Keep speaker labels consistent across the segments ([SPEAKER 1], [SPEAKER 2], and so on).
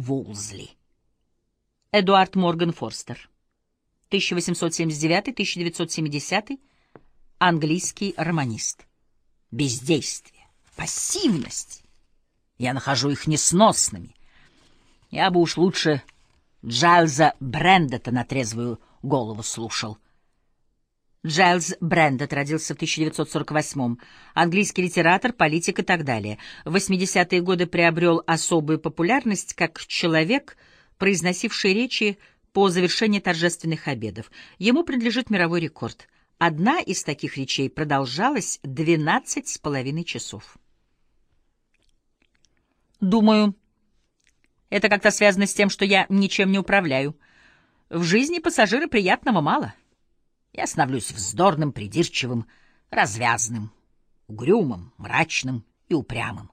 [SPEAKER 1] Вулзли. Эдуард Морган Форстер. 1879-1970, английский романист. Бездействие, пассивность. Я нахожу их несносными. Я бы уж лучше Джайлза Брэндета на трезвую голову слушал. Джайлз Брэндет родился в 1948-м, английский литератор, политик и так далее. В 80-е годы приобрел особую популярность как человек, произносивший речи по завершении торжественных обедов. Ему принадлежит мировой рекорд. Одна из таких речей продолжалась 12 с половиной часов. Думаю, это как-то связано с тем, что я ничем не управляю. В жизни пассажира приятного мало. Я становлюсь вздорным, придирчивым, развязным, угрюмым, мрачным и упрямым.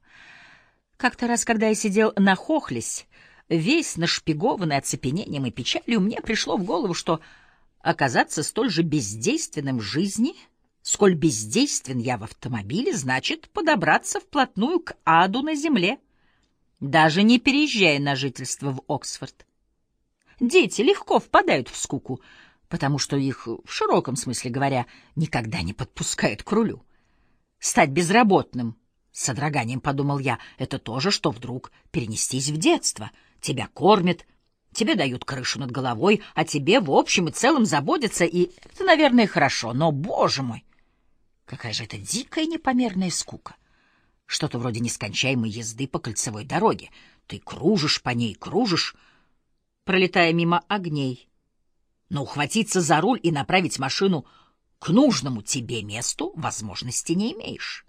[SPEAKER 1] Как-то раз, когда я сидел нахохлясь, весь нашпигованный оцепенением и печалью, мне пришло в голову, что оказаться столь же бездейственным в жизни, сколь бездействен я в автомобиле, значит подобраться вплотную к аду на земле даже не переезжая на жительство в Оксфорд. Дети легко впадают в скуку, потому что их, в широком смысле говоря, никогда не подпускают к рулю. Стать безработным, с содроганием подумал я, это то же, что вдруг перенестись в детство. Тебя кормят, тебе дают крышу над головой, а тебе в общем и целом заботятся, и это, наверное, хорошо, но, боже мой, какая же это дикая непомерная скука! Что-то вроде нескончаемой езды по кольцевой дороге. Ты кружишь по ней, кружишь, пролетая мимо огней. Но ухватиться за руль и направить машину к нужному тебе месту возможности не имеешь.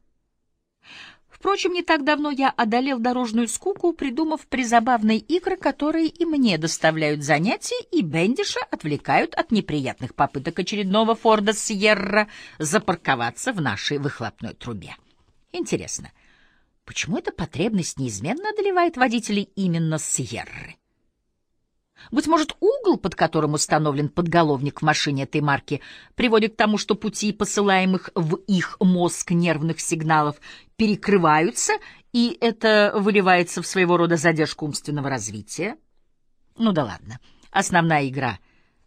[SPEAKER 1] Впрочем, не так давно я одолел дорожную скуку, придумав призабавные игры, которые и мне доставляют занятия, и Бендиша отвлекают от неприятных попыток очередного Форда Сьерра запарковаться в нашей выхлопной трубе. Интересно, — Почему эта потребность неизменно одолевает водителей именно Сьерры? Быть может, угол, под которым установлен подголовник в машине этой марки, приводит к тому, что пути посылаемых в их мозг нервных сигналов перекрываются, и это выливается в своего рода задержку умственного развития? Ну да ладно. Основная игра,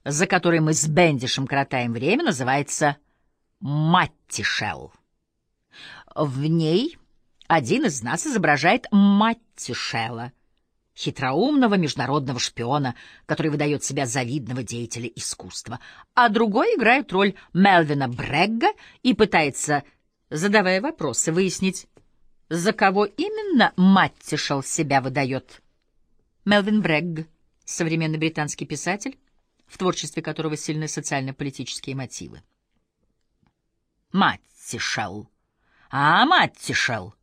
[SPEAKER 1] за которой мы с Бендишем кротаем время, называется «Маттишел». В ней один из нас изображает Маттишела, хитроумного международного шпиона, который выдает себя завидного деятеля искусства, а другой играет роль Мелвина Брегга и пытается, задавая вопросы, выяснить, за кого именно Маттишел себя выдает. Мелвин Брегг, современный британский писатель, в творчестве которого сильны социально-политические мотивы. Маттишел. А, Маттишел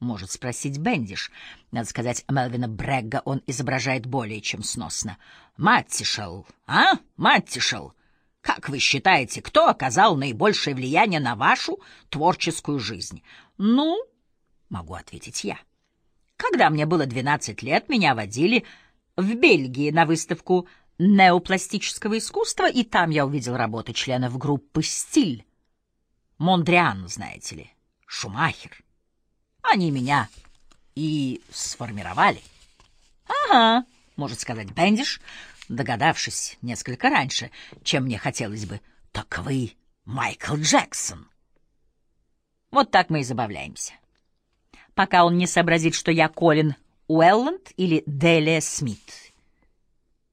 [SPEAKER 1] может спросить Бендиш. Надо сказать, Мелвина Брегга он изображает более чем сносно. Маттишел, а, Маттишел, как вы считаете, кто оказал наибольшее влияние на вашу творческую жизнь? Ну, могу ответить я. Когда мне было 12 лет, меня водили в Бельгии на выставку неопластического искусства, и там я увидел работы членов группы «Стиль». Мондриан, знаете ли, Шумахер. Они меня и сформировали. Ага, может сказать Бендиш, догадавшись несколько раньше, чем мне хотелось бы. Так вы Майкл Джексон. Вот так мы и забавляемся. Пока он не сообразит, что я Колин Уэлланд или Делия Смит,